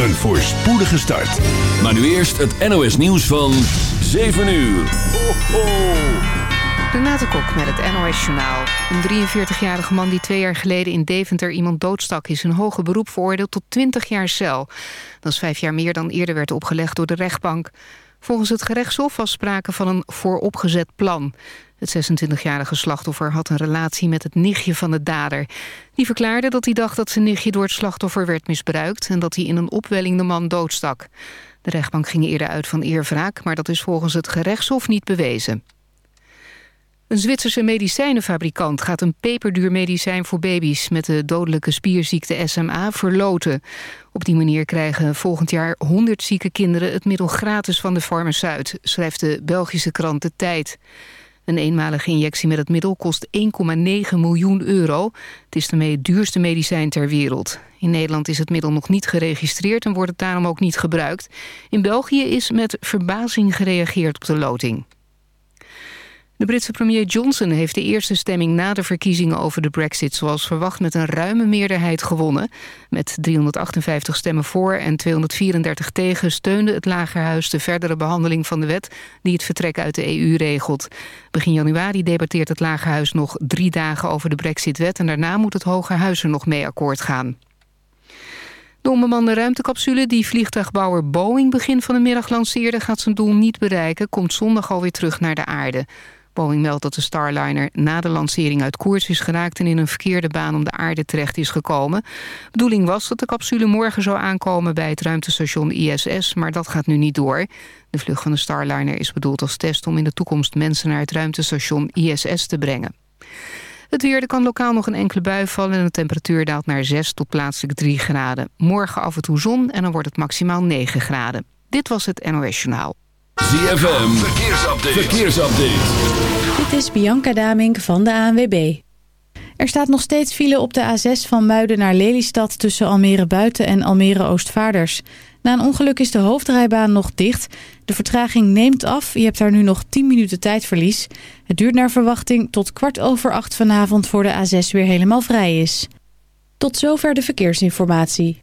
Een voorspoedige start. Maar nu eerst het NOS nieuws van 7 uur. Ho, ho. Renate Kok met het NOS Journaal. Een 43-jarige man die twee jaar geleden in Deventer iemand doodstak... is in hoger beroep veroordeeld tot 20 jaar cel. Dat is vijf jaar meer dan eerder werd opgelegd door de rechtbank. Volgens het gerechtshof was sprake van een vooropgezet plan. Het 26-jarige slachtoffer had een relatie met het nichtje van de dader. Die verklaarde dat hij dacht dat zijn nichtje door het slachtoffer werd misbruikt... en dat hij in een opwelling de man doodstak. De rechtbank ging eerder uit van eerwraak... maar dat is volgens het gerechtshof niet bewezen. Een Zwitserse medicijnenfabrikant gaat een peperduur medicijn voor baby's met de dodelijke spierziekte SMA verloten. Op die manier krijgen volgend jaar 100 zieke kinderen het middel gratis van de farmaceut, schrijft de Belgische krant De Tijd. Een eenmalige injectie met het middel kost 1,9 miljoen euro. Het is daarmee het duurste medicijn ter wereld. In Nederland is het middel nog niet geregistreerd en wordt het daarom ook niet gebruikt. In België is met verbazing gereageerd op de loting. De Britse premier Johnson heeft de eerste stemming na de verkiezingen over de brexit zoals verwacht met een ruime meerderheid gewonnen. Met 358 stemmen voor en 234 tegen steunde het Lagerhuis de verdere behandeling van de wet die het vertrek uit de EU regelt. Begin januari debatteert het Lagerhuis nog drie dagen over de brexitwet en daarna moet het Hogerhuis er nog mee akkoord gaan. De onbemande ruimtecapsule die vliegtuigbouwer Boeing begin van de middag lanceerde... gaat zijn doel niet bereiken, komt zondag alweer terug naar de aarde. Boeing meldt dat de Starliner na de lancering uit koers is geraakt... en in een verkeerde baan om de aarde terecht is gekomen. Bedoeling was dat de capsule morgen zou aankomen bij het ruimtestation ISS... maar dat gaat nu niet door. De vlucht van de Starliner is bedoeld als test om in de toekomst mensen naar het ruimtestation ISS te brengen. Het weer, er kan lokaal nog een enkele bui vallen... en de temperatuur daalt naar 6 tot plaatselijk 3 graden. Morgen af en toe zon en dan wordt het maximaal 9 graden. Dit was het NOS Journaal. ZFM, verkeersupdate. verkeersupdate. Dit is Bianca Damink van de ANWB. Er staat nog steeds file op de A6 van Muiden naar Lelystad... tussen Almere Buiten en Almere Oostvaarders. Na een ongeluk is de hoofdrijbaan nog dicht. De vertraging neemt af. Je hebt daar nu nog 10 minuten tijdverlies. Het duurt naar verwachting tot kwart over acht vanavond... voor de A6 weer helemaal vrij is. Tot zover de verkeersinformatie.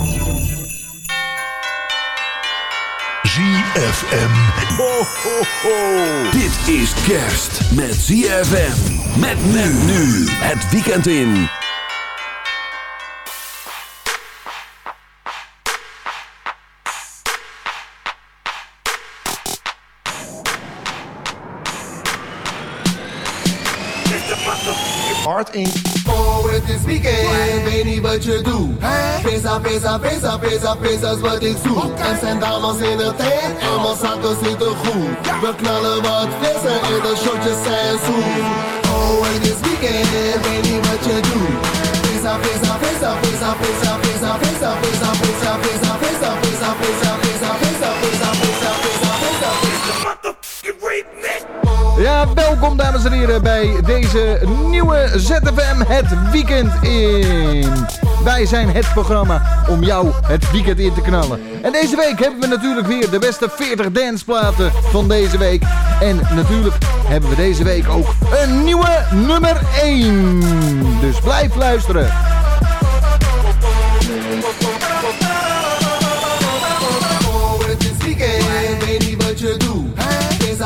ZFM. Ho, ho, ho. Dit is kerst met ZFM. Met men nu. Het weekend in. Hard in. Oh, het is weekend, weet niet wat je doet. Pesa, pesa, pesa, pesa, pesa is wat ik zoek. Er zijn dames in de tent en mijn zakken zitten goed. We knallen wat vissen en de shotjes zijn zoet. Oh, het is weekend, weet niet wat je doet. Pesa, pesa, pesa, pesa, pesa, pesa, pesa, pesa, pesa, pesa, pesa, pesa, pesa, pesa, pesa, pesa, pesa, pesa, pesa, pesa. Ja, welkom dames en heren bij deze nieuwe ZFM Het Weekend in. Wij zijn het programma om jou het weekend in te knallen. En deze week hebben we natuurlijk weer de beste 40 danceplaten van deze week. En natuurlijk hebben we deze week ook een nieuwe nummer 1. Dus blijf luisteren.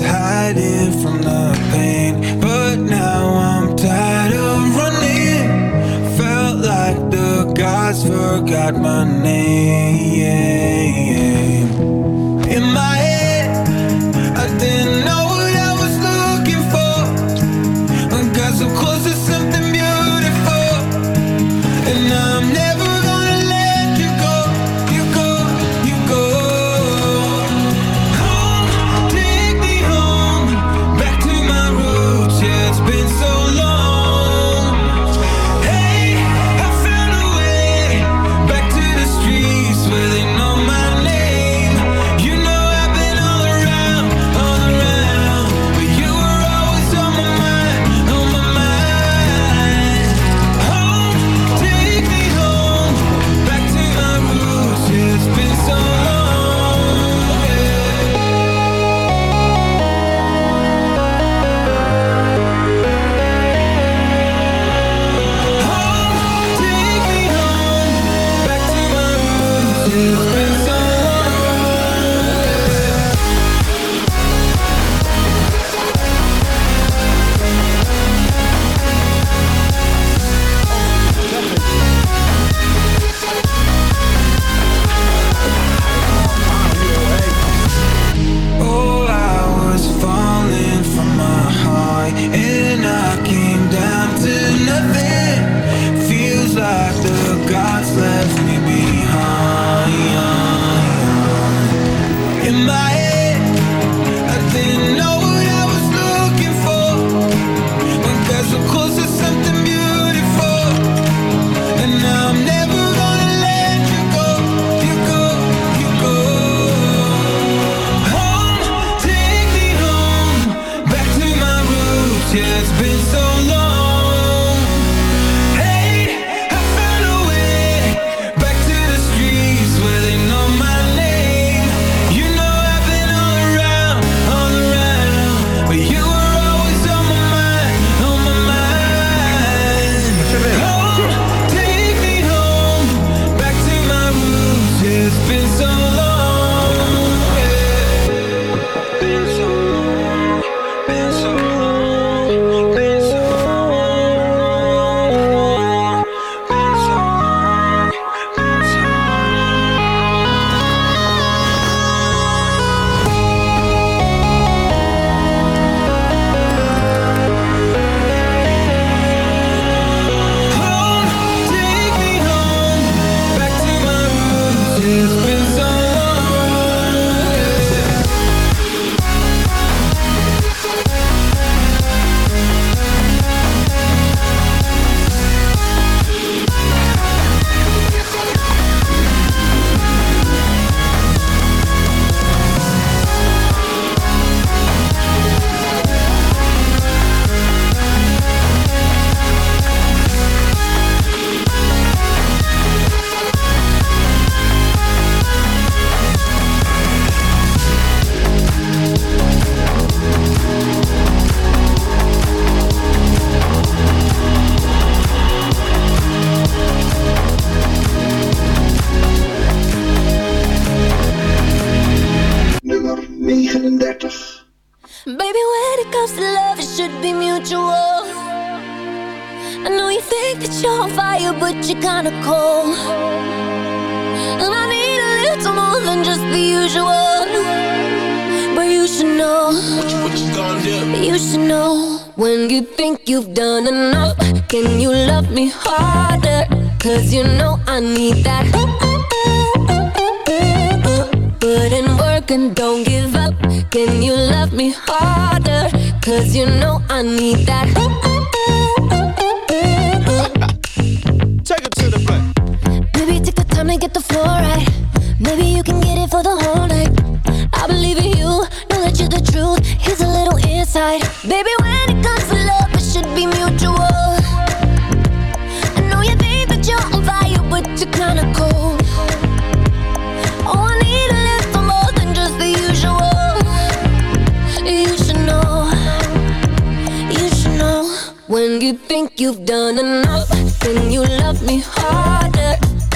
hiding from the pain, but now I'm tired of running. Felt like the gods forgot my name.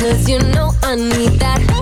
Cause you know I need that.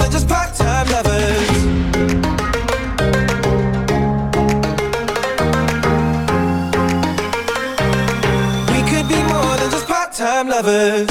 lovers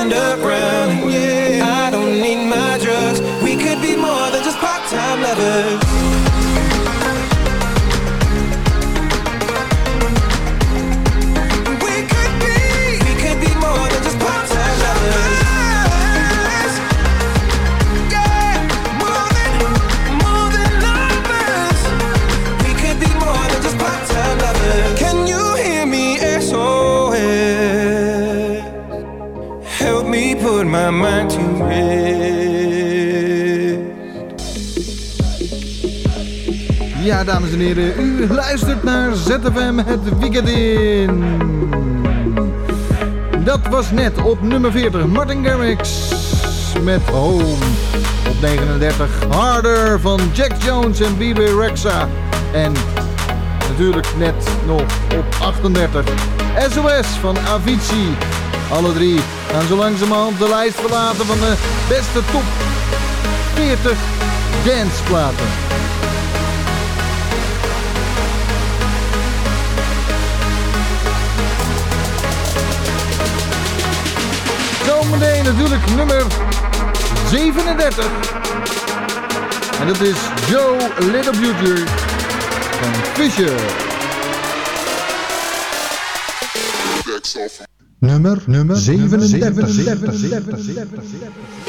find a u luistert naar ZFM het weekend in. Dat was net op nummer 40 Martin Garrix met Home. Op 39 Harder van Jack Jones en BB Rexa. En natuurlijk net nog op 38 SOS van Avicii. Alle drie gaan zo langzamerhand de lijst verlaten van de beste top 40 danceplaten. Natuurlijk nummer 37. En dat is Joe Little Beauty van Fisher. Nummer, nummer 37. 37.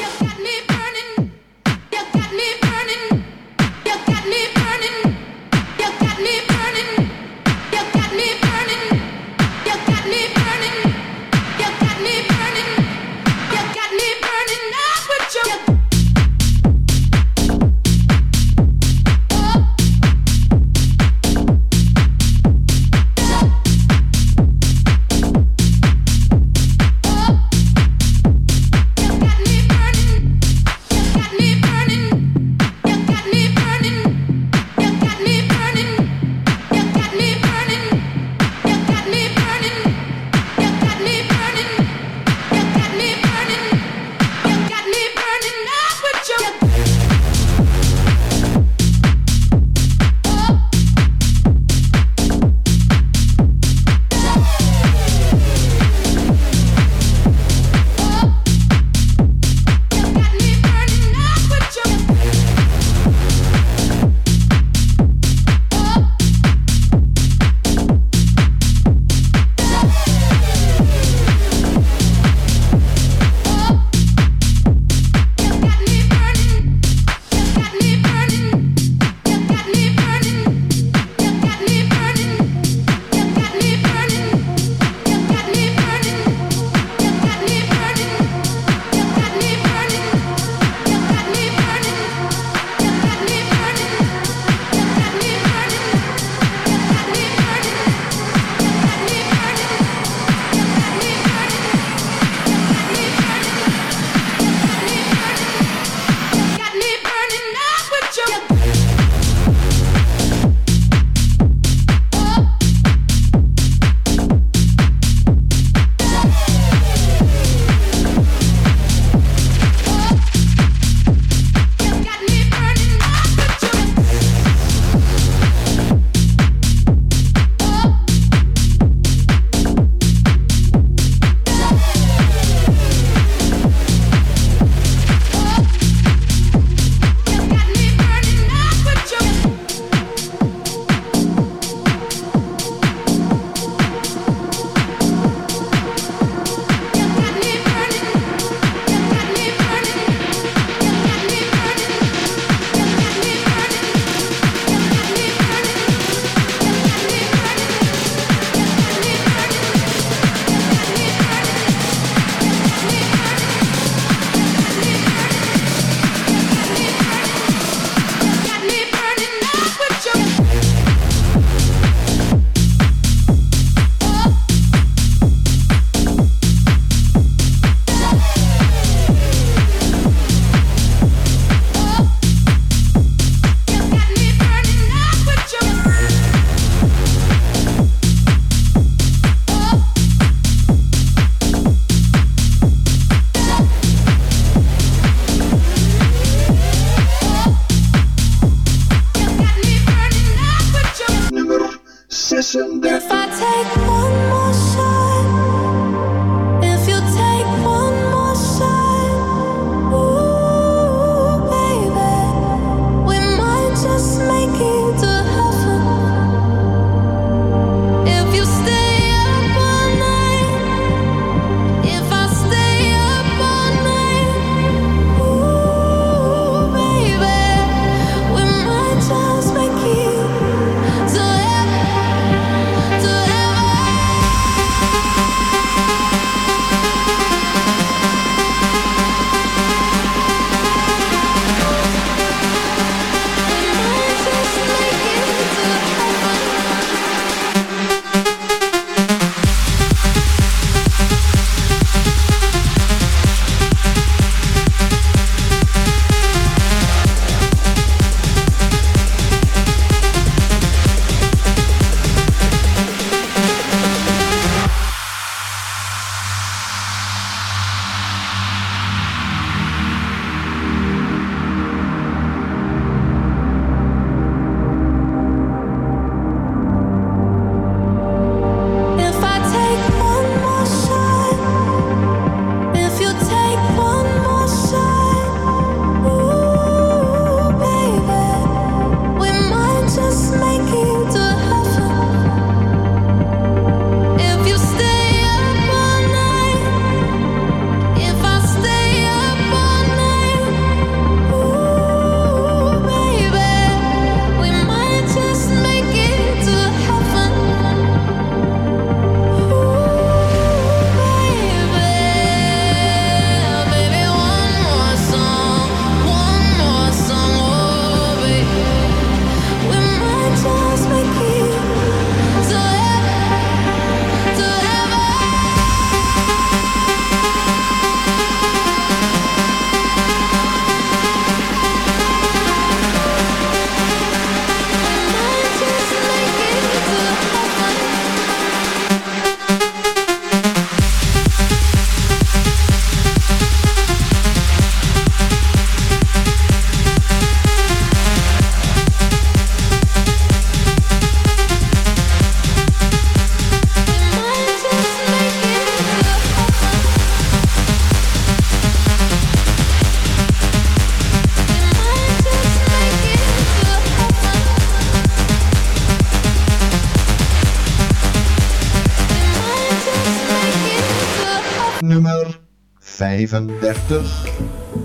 35.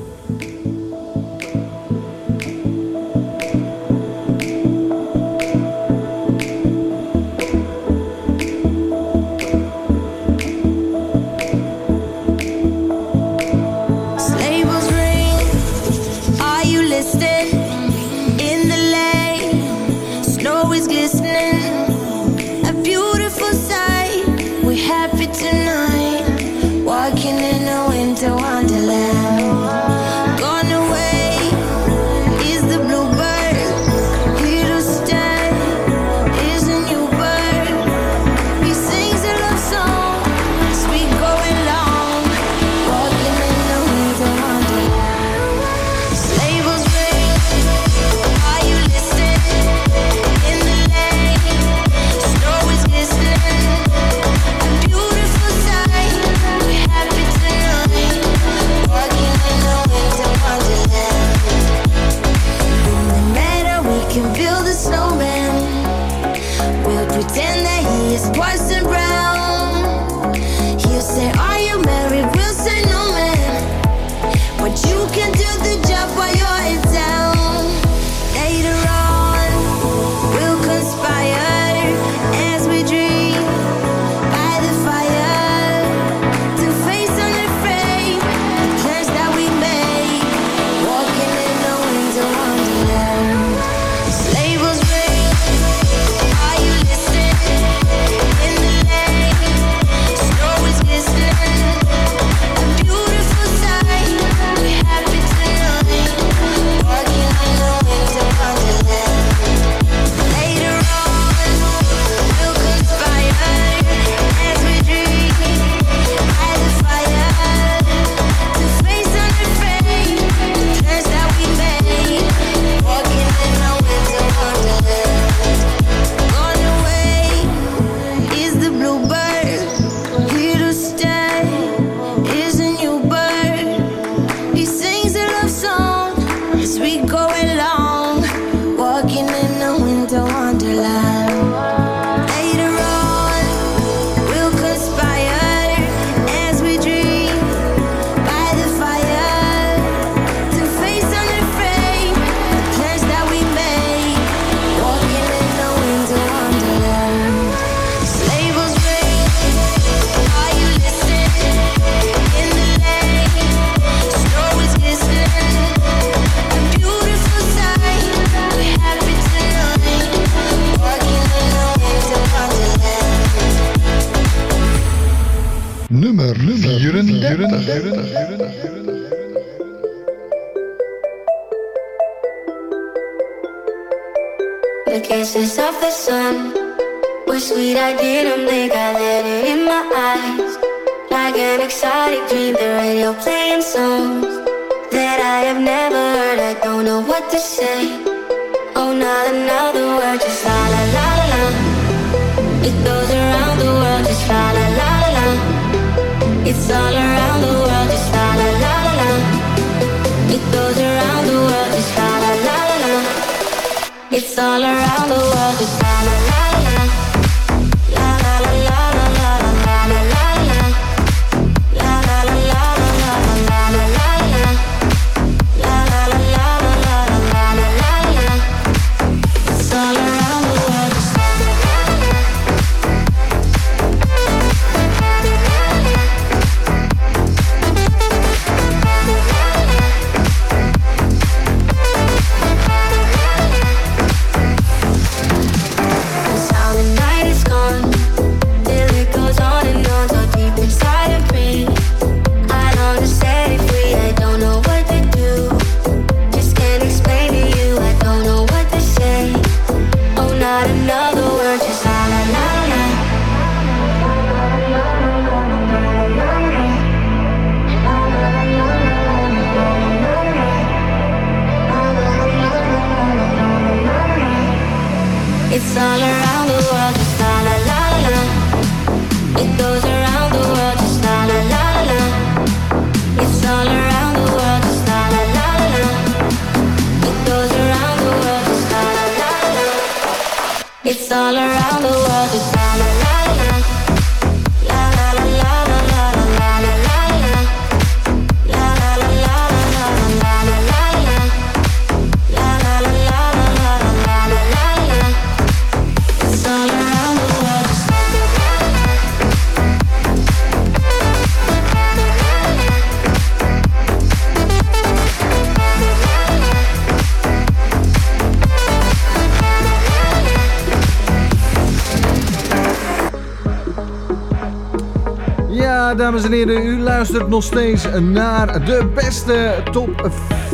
Dames en heren, u luistert nog steeds naar de beste top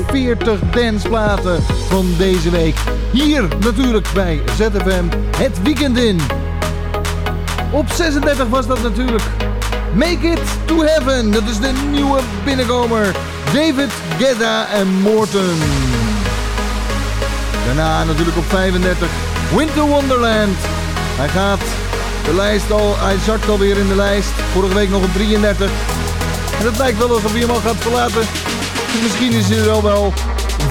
40 danceplaten van deze week. Hier natuurlijk bij ZFM het weekend in. Op 36 was dat natuurlijk Make It To Heaven. Dat is de nieuwe binnenkomer. David Guetta en Morton. Daarna natuurlijk op 35 Winter Wonderland. Hij gaat de lijst al, hij zakt alweer in de lijst. Vorige week nog op 33. En het lijkt wel alsof hij hem al gaat verlaten. Dus misschien is hij er al wel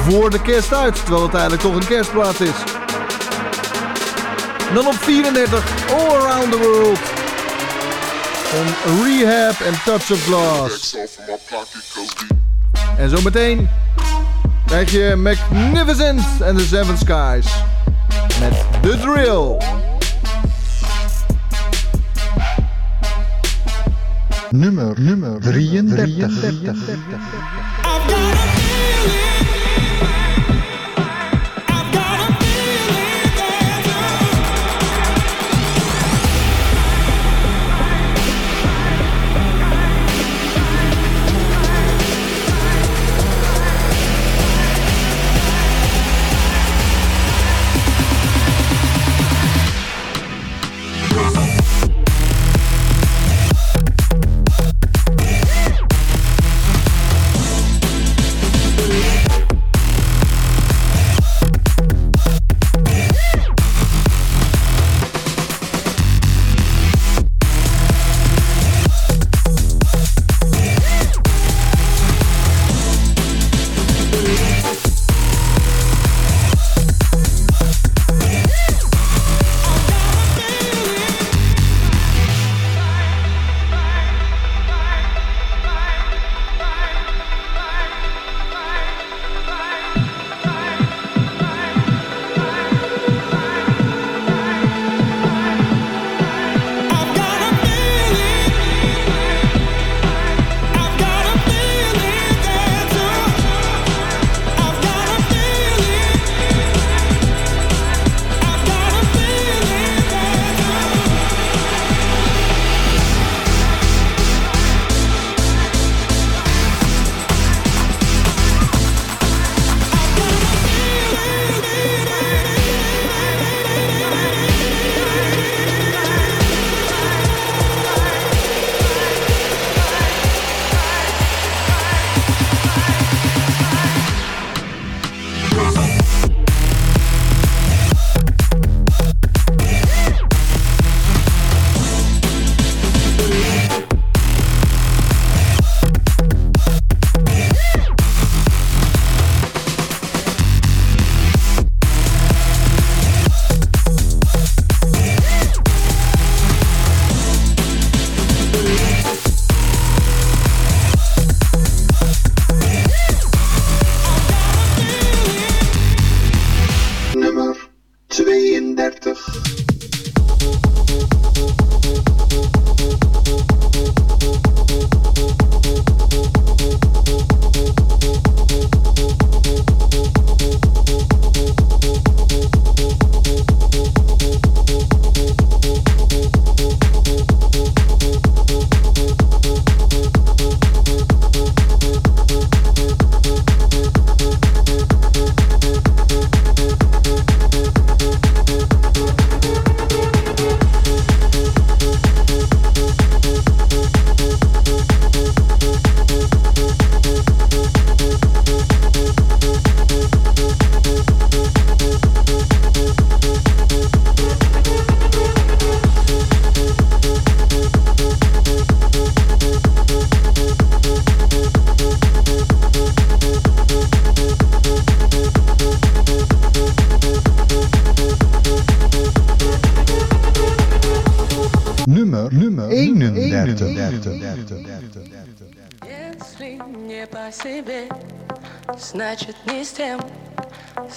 voor de kerst uit. Terwijl het eigenlijk toch een kerstplaat is. Dan op 34 All Around the World. Van Rehab en Touch of Glass. En zometeen krijg je Magnificent and the Seven Skies. Met The Drill. nummer, nummer 33. 33. 33.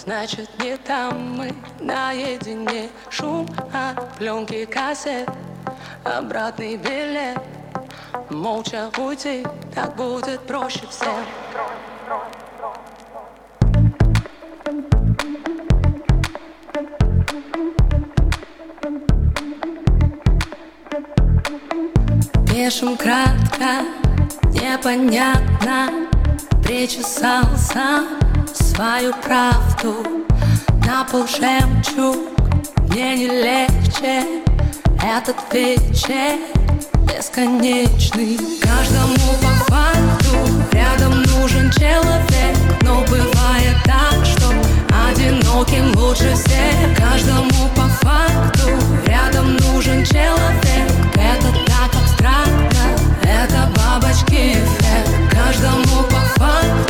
Значит не там мы наедине. Шум от пленки кассет, обратный билет. Молча уйти, так будет проще всем. Слишком кратко, непонятно Причесал сам свою правду. На пол жемчуг мне не легче. Этот вечер бесконечный. Каждому по факту рядом нужен человек. Но бывает так, что одиноким лучше всех. Каждому по факту рядом нужен человек. Это так абстрактно, это бабочки эффект. Каждому по факту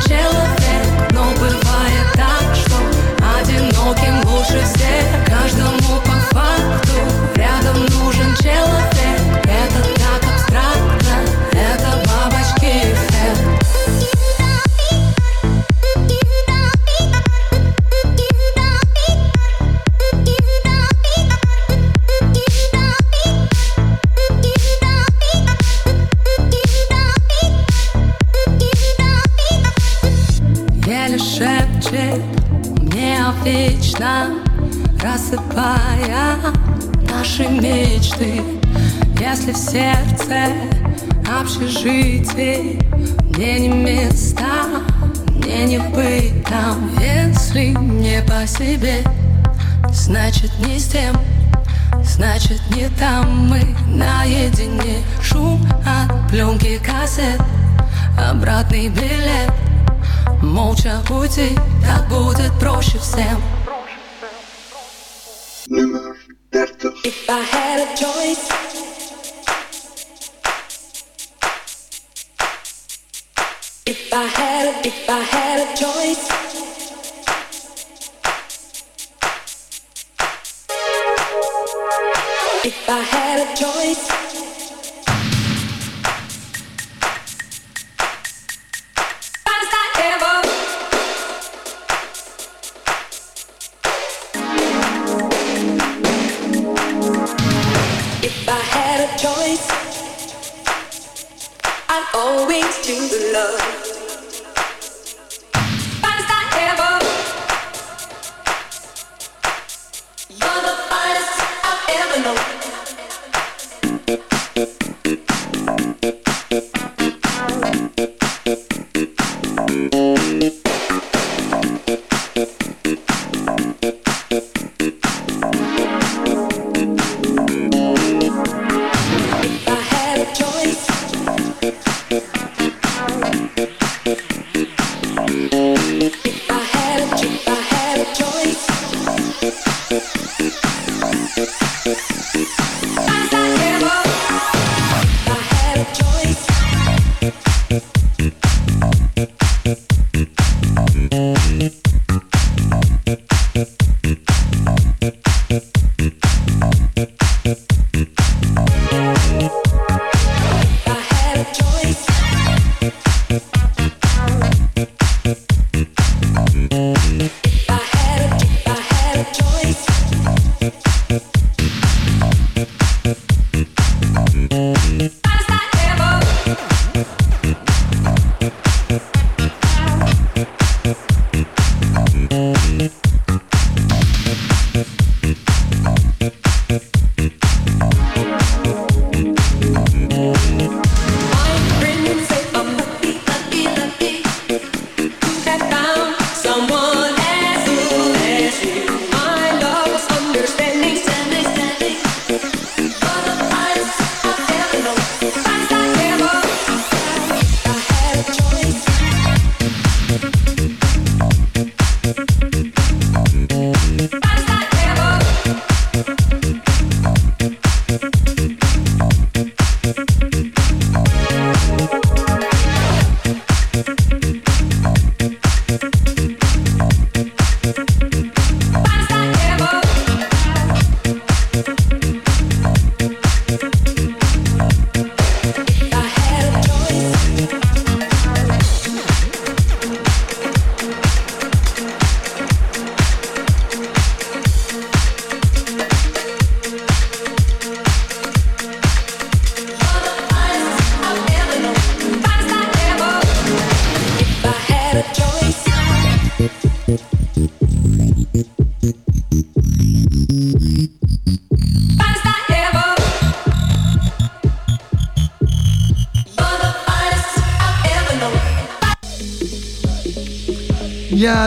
человек Но бывает так, что одиноким лучше всех. Каждому по факту рядом нужен человек Мне не места, мне не быть там. Если не по себе, значит не с тем. Значит не там мы наедине. Шум от пленки кассет Обратный билет. Молча уйти, так будет проще всем. If I had a choice, if I had, a, if I had a choice, if I had a choice.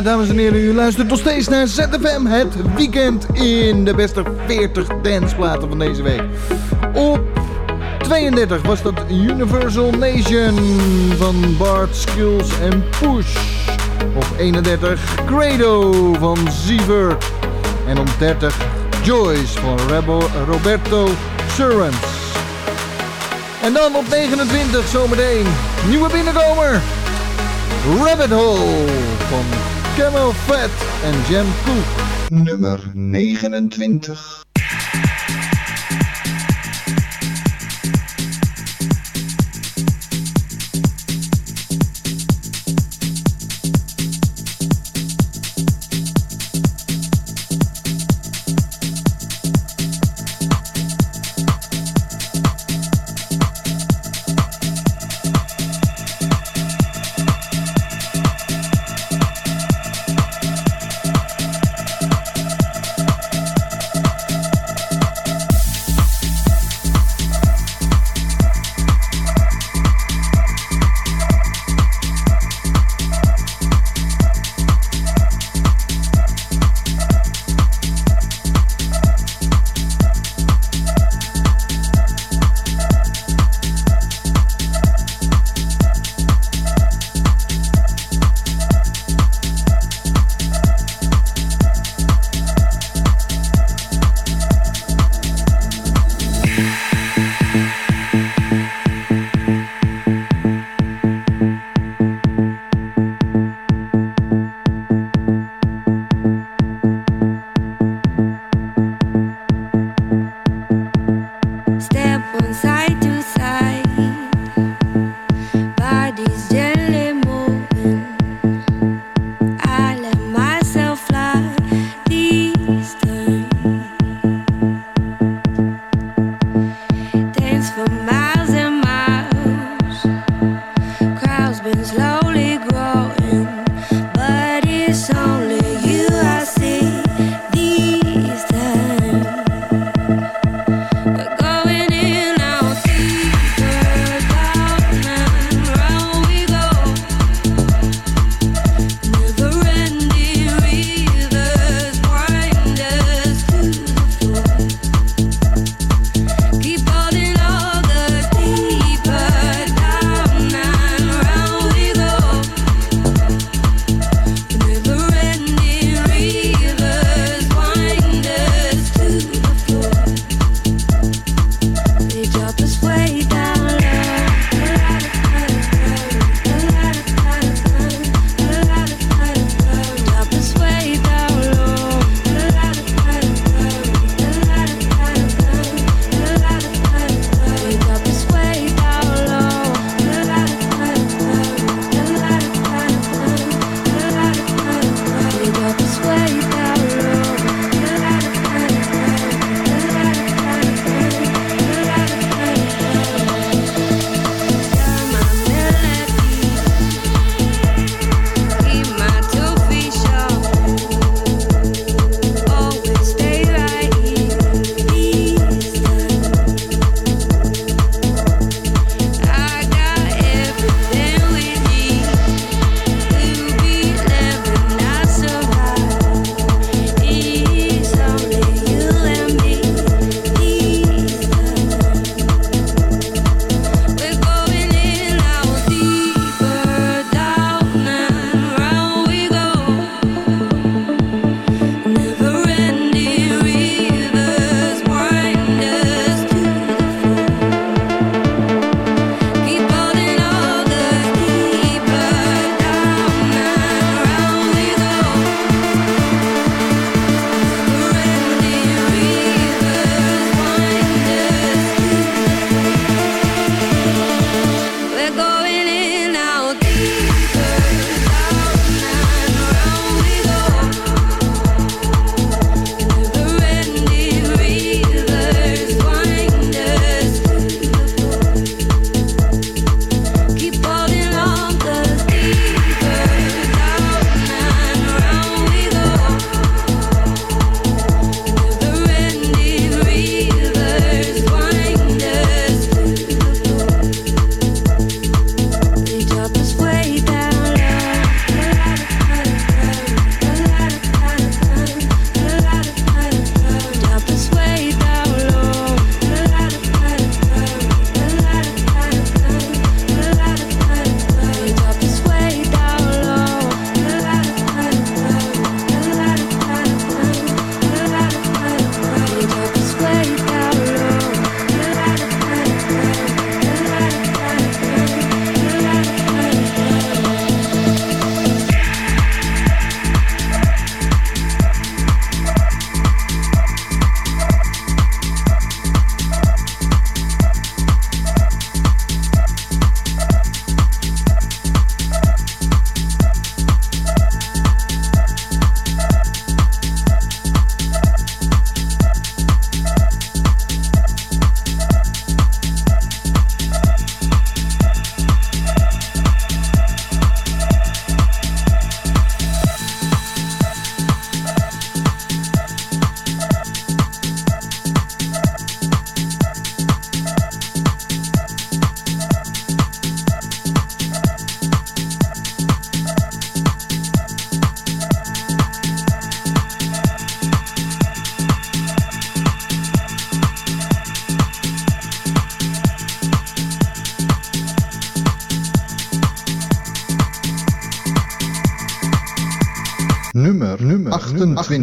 Dames en heren, u luistert nog steeds naar ZFM, het weekend in de beste 40 danceplaten van deze week. Op 32 was dat Universal Nation van Bart Skills en Push. Op 31 Credo van Ziever. En op 30 Joyce van Roberto Surrens. En dan op 29 zometeen nieuwe binnenkomer. Rabbit Hole van Camel Fat en Jam Cook. Nummer 29.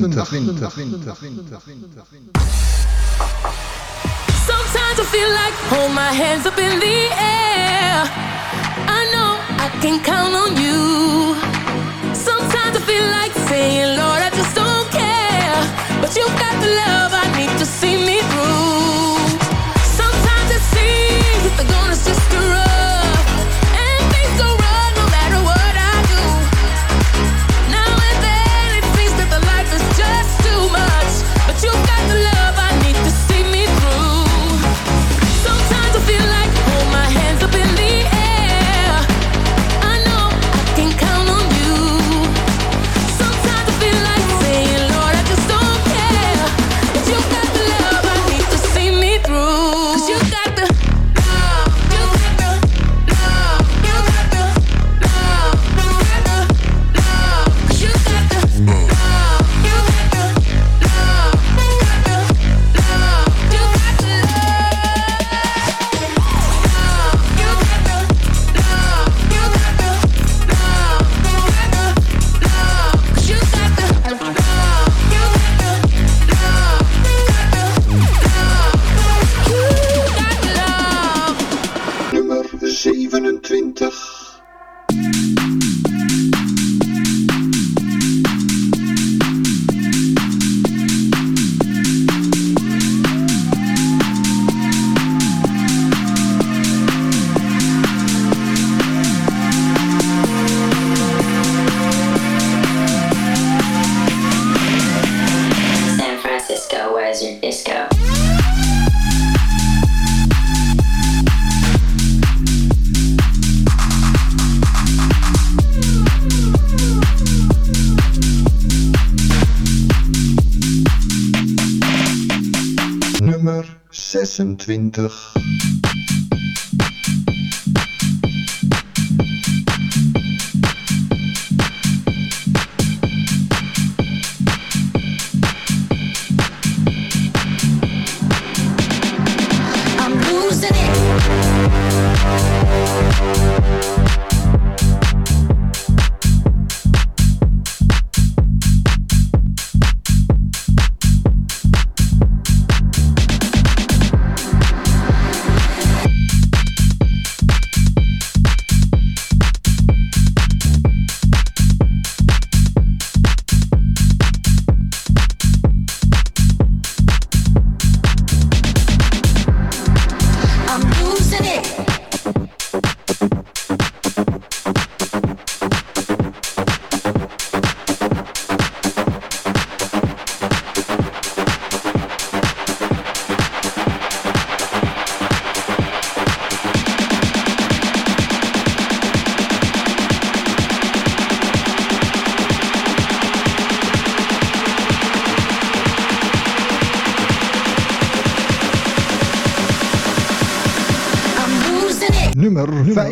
winter, winter, winter, winter, winter, winter. Sometimes I feel like hold my hands up in the air. I know I can count on you. Sometimes I feel like saying, Lord, I just don't care. But you've got the love I need to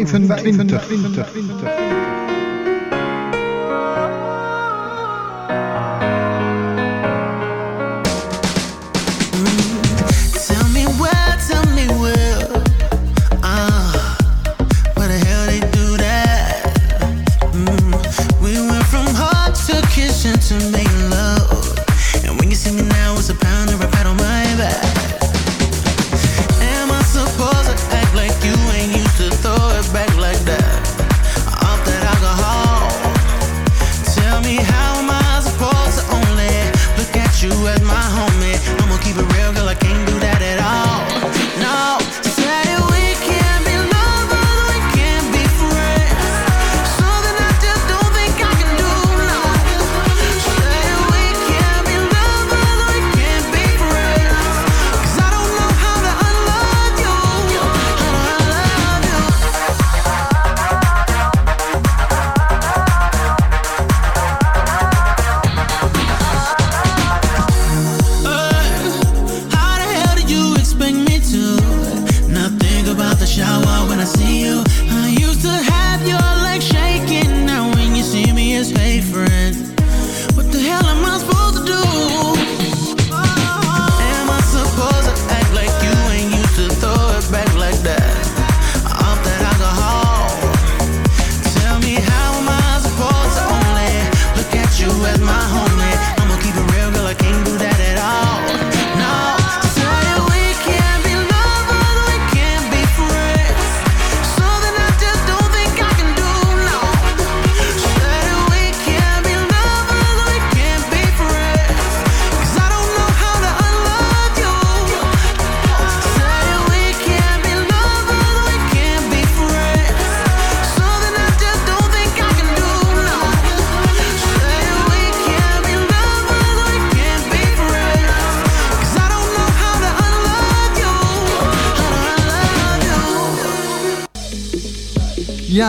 25. 25.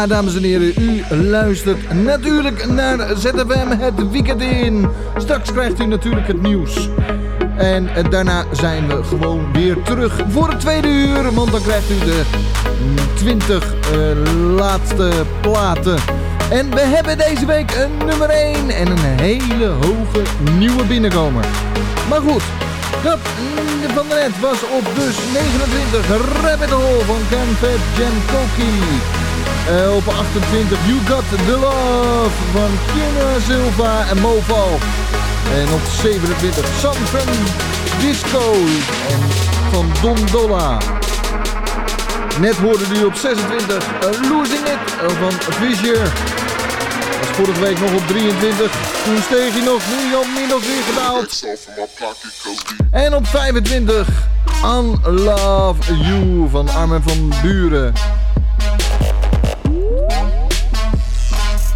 Dames en heren, u luistert natuurlijk naar ZFM het weekend in. Straks krijgt u natuurlijk het nieuws. En eh, daarna zijn we gewoon weer terug voor het tweede uur. Want dan krijgt u de mm, 20 eh, laatste platen. En we hebben deze week een nummer 1 en een hele hoge nieuwe binnenkomer. Maar goed, dat mm, van net was op dus 29 Rabbit Hole van Ken Fat Koki. Eh, op 28 You Got The Love van Kina Silva en Moval. En op 27 San Francisco en van Don Dolla. Net hoorde u op 26 eh, Losing It eh, van Fisher. Was vorige week nog op 23. Toen steeg hij nog, nu al min of weer gedaald. En op 25 Unlove You van Armin van Buren.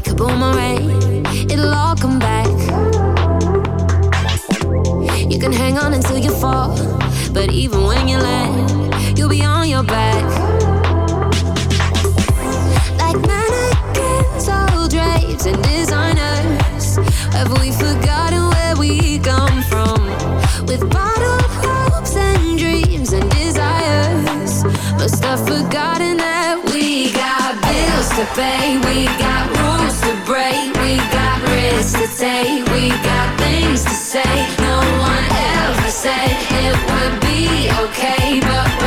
like a boomerang, it'll all come back. You can hang on until you fall, but even when you land, you'll be on your back. Like mannequins, all drapes and designers, have we forgotten where we come from? With bottled hopes and dreams and desires, must have forgotten that to pay, we got rules to break, we got risks to take, we got things to say. No one ever said it would be okay, but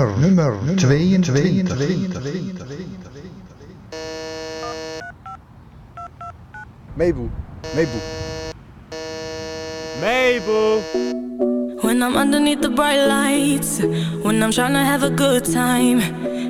Nummer, nummer 22. Meeboe. Meeboe. Mabel. When I'm underneath the bright lights, when I'm trying to have a good time.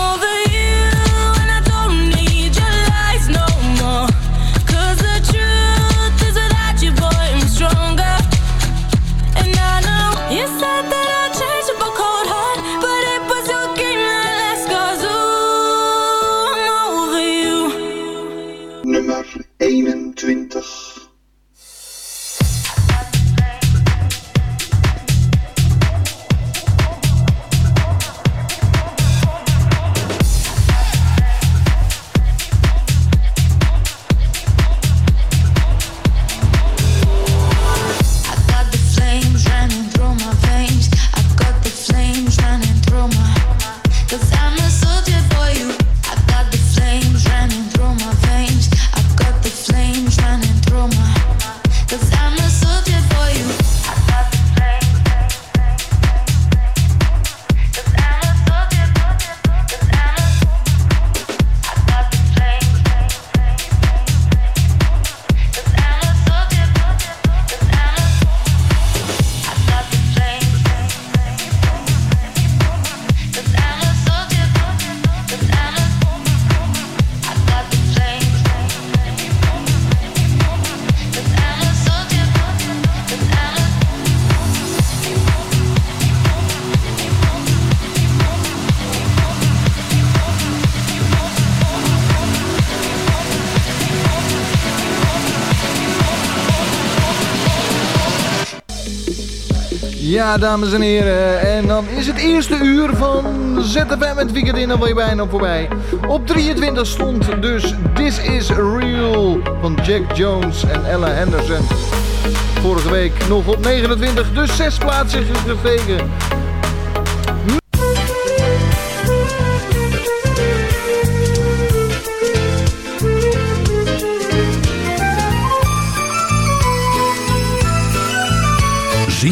Ja, dames en heren. En dan is het eerste uur van ZFM het weekend in alweer bijna voorbij. Op 23 stond dus This Is Real van Jack Jones en Ella Henderson. Vorige week nog op 29, dus zes plaatsen gestegen.